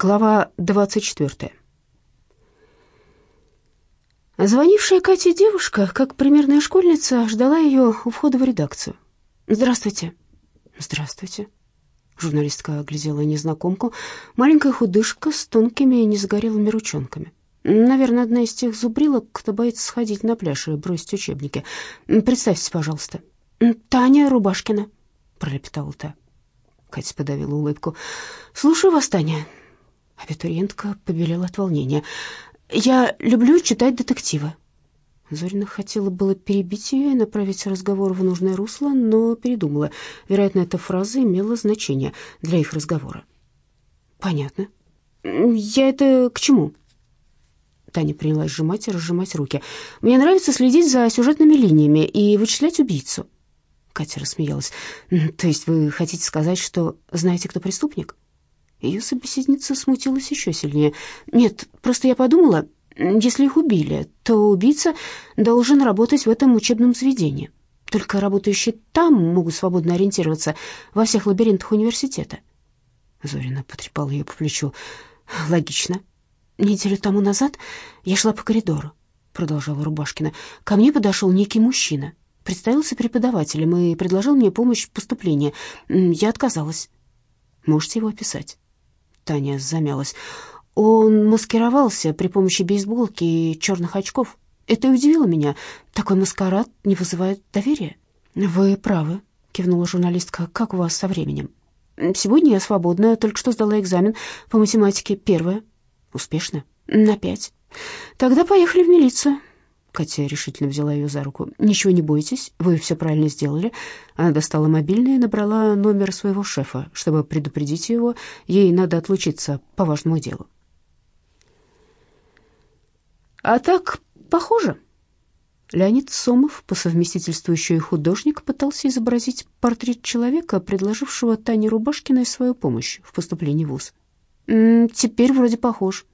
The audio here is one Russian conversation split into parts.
Глава 24. Звонившая Кате девушка, как примерная школьница, ждала ее у входа в редакцию. «Здравствуйте». «Здравствуйте». Журналистка оглядела незнакомку. Маленькая худышка с тонкими незагорелыми ручонками. Наверное, одна из тех зубрилок, кто боится сходить на пляж и бросить учебники. «Представьтесь, пожалуйста». «Таня Рубашкина», — пролепетала та. Катя подавила улыбку. «Слушаю вас, Таня». Абитуриентка побелела от волнения. «Я люблю читать детективы». Зорина хотела было перебить ее и направить разговор в нужное русло, но передумала. Вероятно, эта фраза имела значение для их разговора. «Понятно. Я это к чему?» Таня принялась сжимать и разжимать руки. «Мне нравится следить за сюжетными линиями и вычислять убийцу». Катя рассмеялась. «То есть вы хотите сказать, что знаете, кто преступник?» Ее собеседница смутилась еще сильнее. «Нет, просто я подумала, если их убили, то убийца должен работать в этом учебном заведении. Только работающие там могут свободно ориентироваться во всех лабиринтах университета». Зорина потрепала ее по плечу. «Логично. Неделю тому назад я шла по коридору», — продолжала Рубашкина. «Ко мне подошел некий мужчина, представился преподавателем и предложил мне помощь в поступлении. Я отказалась». «Можете его описать?» Таня замялась. Он маскировался при помощи бейсболки и черных очков. Это удивило меня. Такой маскарад не вызывает доверия. Вы правы, кивнула журналистка. Как у вас со временем? Сегодня я свободна, только что сдала экзамен по математике первое. Успешно? На пять. Тогда поехали в милицию. Катя решительно взяла ее за руку. «Ничего не бойтесь, вы все правильно сделали». Она достала мобильный и набрала номер своего шефа, чтобы предупредить его. Ей надо отлучиться по важному делу. «А так похоже». Леонид Сомов, по совместительству еще и художник, пытался изобразить портрет человека, предложившего Тане Рубашкиной свою помощь в поступлении в ВУЗ. «Теперь вроде похож.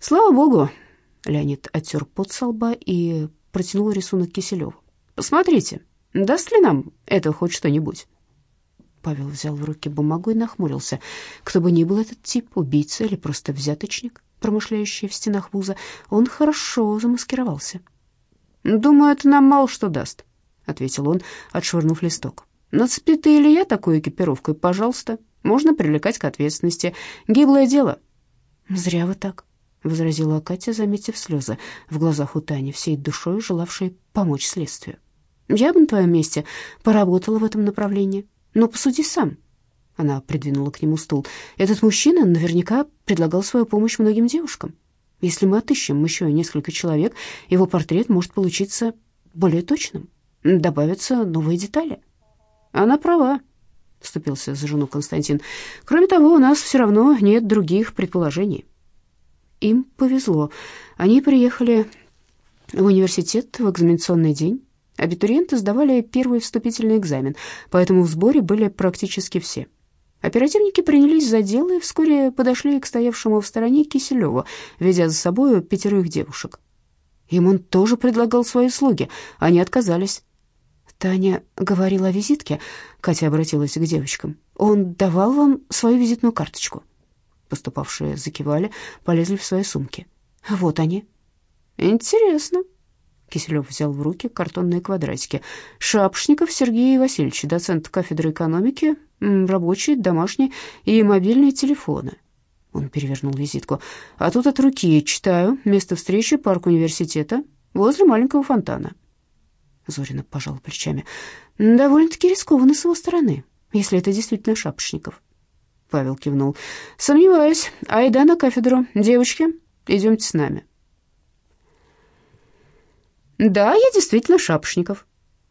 Слава богу, Леонид оттер пот со лба и протянул рисунок Киселеву. «Посмотрите, даст ли нам это хоть что-нибудь?» Павел взял в руки бумагу и нахмурился. Кто бы ни был этот тип, убийца или просто взяточник, промышляющий в стенах вуза, он хорошо замаскировался. «Думаю, это нам мало что даст», — ответил он, отшвырнув листок. «Нацепи ты или я такой экипировкой, пожалуйста. Можно привлекать к ответственности. Гиблое дело». «Зря вы так», — возразила Катя, заметив слезы в глазах у Тани, всей душой желавшей помочь следствию. «Я бы на твоем месте поработала в этом направлении. Но посуди сам». Она придвинула к нему стул. «Этот мужчина наверняка предлагал свою помощь многим девушкам. Если мы отыщем еще несколько человек, его портрет может получиться более точным. Добавятся новые детали». «Она права», — вступился за жену Константин. «Кроме того, у нас все равно нет других предположений». Им повезло. Они приехали в университет в экзаменационный день. Абитуриенты сдавали первый вступительный экзамен, поэтому в сборе были практически все. Оперативники принялись за дело и вскоре подошли к стоявшему в стороне Киселеву, ведя за собой пятерых девушек. Им он тоже предлагал свои услуги, они отказались. Таня говорила о визитке, Катя обратилась к девочкам. Он давал вам свою визитную карточку. Поступавшие закивали, полезли в свои сумки. Вот они. Интересно. Киселев взял в руки картонные квадратики. Шапшников Сергей Васильевич, доцент кафедры экономики, рабочие, домашние и мобильные телефоны. Он перевернул визитку. А тут от руки читаю. Место встречи парк университета возле маленького фонтана. Зорина пожала плечами. Довольно-таки рискованно с его стороны, если это действительно Шапошников. Павел кивнул. «Сомневаюсь. Айда на кафедру. Девочки, идемте с нами». «Да, я действительно Шапошников».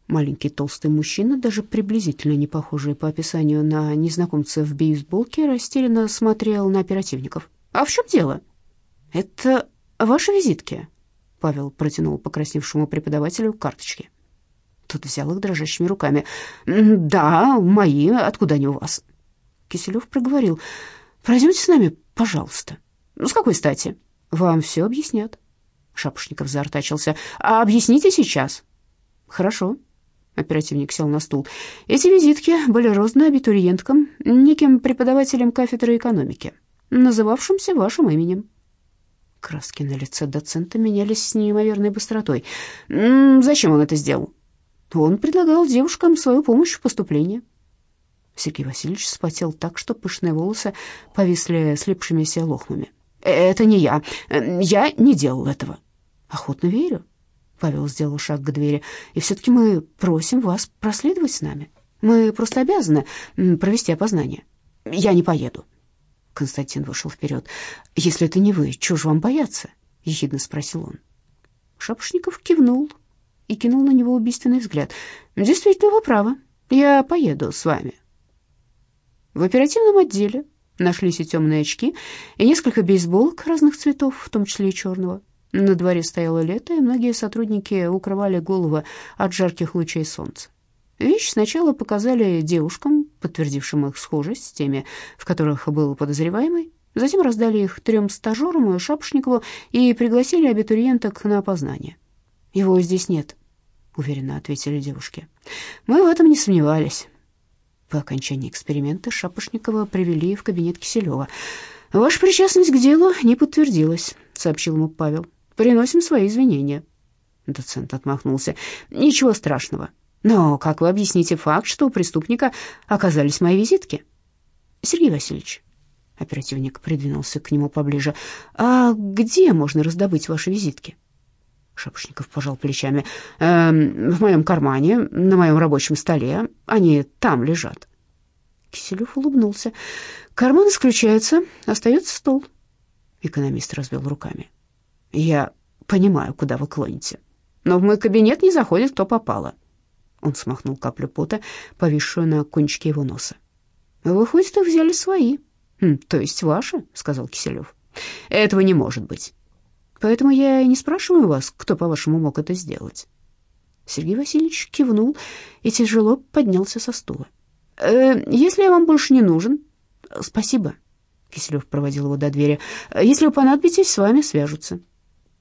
Маленький толстый мужчина, даже приблизительно не похожий по описанию на незнакомца в бейсболке, растерянно смотрел на оперативников. «А в чем дело?» «Это ваши визитки?» Павел протянул покрасневшему преподавателю карточки. Тот взял их дрожащими руками. «Да, мои. Откуда они у вас?» Киселев проговорил. «Пройдемте с нами, пожалуйста». «Ну, с какой стати?» «Вам все объяснят». Шапошников заортачился. «А объясните сейчас». «Хорошо». Оперативник сел на стул. «Эти визитки были розданы абитуриенткам, неким преподавателем кафедры экономики. называвшимся вашим именем». Краски на лице доцента менялись с неимоверной быстротой. «Зачем он это сделал?» «Он предлагал девушкам свою помощь в поступлении». Сергей Васильевич вспотел так, что пышные волосы повисли слепшимися лохмами. «Это не я. Я не делал этого». «Охотно верю». Павел сделал шаг к двери. «И все-таки мы просим вас проследовать с нами. Мы просто обязаны провести опознание. Я не поеду». Константин вышел вперед. «Если это не вы, чего же вам бояться?» — ехидно спросил он. Шапошников кивнул и кинул на него убийственный взгляд. «Действительно, вы правы. Я поеду с вами». В оперативном отделе нашлись и темные очки, и несколько бейсболок разных цветов, в том числе и черного. На дворе стояло лето, и многие сотрудники укрывали головы от жарких лучей солнца. Вещь сначала показали девушкам, подтвердившим их схожесть с теми, в которых был подозреваемый. Затем раздали их трем стажерам и Шапошникову и пригласили абитуриенток на опознание. «Его здесь нет», — уверенно ответили девушки. «Мы в этом не сомневались». По окончании эксперимента Шапошникова привели в кабинет Киселева. «Ваша причастность к делу не подтвердилась», — сообщил ему Павел. «Приносим свои извинения». Доцент отмахнулся. «Ничего страшного. Но как вы объясните факт, что у преступника оказались мои визитки?» «Сергей Васильевич», — оперативник придвинулся к нему поближе, «а где можно раздобыть ваши визитки?» Шапошников пожал плечами. «Эм, «В моем кармане, на моем рабочем столе. Они там лежат». Киселев улыбнулся. «Карман исключается, остается стол». Экономист развел руками. «Я понимаю, куда вы клоните, но в мой кабинет не заходит, кто попало». Он смахнул каплю пота, повисшую на кончике его носа. «Выходит, их взяли свои». «Хм, «То есть ваши?» — сказал Киселев. «Этого не может быть». Поэтому я и не спрашиваю вас, кто, по-вашему, мог это сделать». Сергей Васильевич кивнул и тяжело поднялся со стула. «Э, «Если я вам больше не нужен...» «Спасибо», — Киселев проводил его до двери. «Если вы понадобитесь, с вами свяжутся».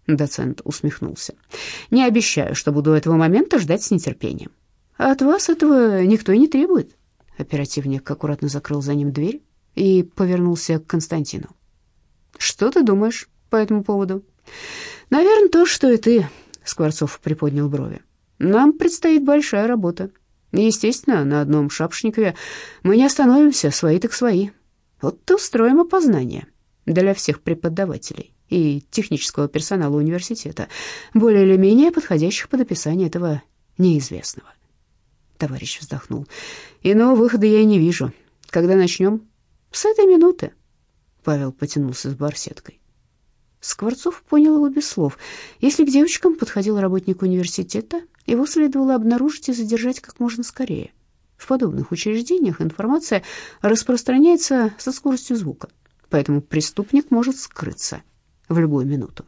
Доцент усмехнулся. «Не обещаю, что буду этого момента ждать с нетерпением. От вас этого никто и не требует». Оперативник аккуратно закрыл за ним дверь и повернулся к Константину. «Что ты думаешь по этому поводу?» «Наверное, то, что и ты», — Скворцов приподнял брови. «Нам предстоит большая работа. Естественно, на одном Шапшникове мы не остановимся, свои так свои. Вот-то устроим опознание для всех преподавателей и технического персонала университета, более или менее подходящих под описание этого неизвестного». Товарищ вздохнул. «Иного выхода я и не вижу. Когда начнем?» «С этой минуты». Павел потянулся с барсеткой. Скворцов понял его без слов. Если к девочкам подходил работник университета, его следовало обнаружить и задержать как можно скорее. В подобных учреждениях информация распространяется со скоростью звука, поэтому преступник может скрыться в любую минуту.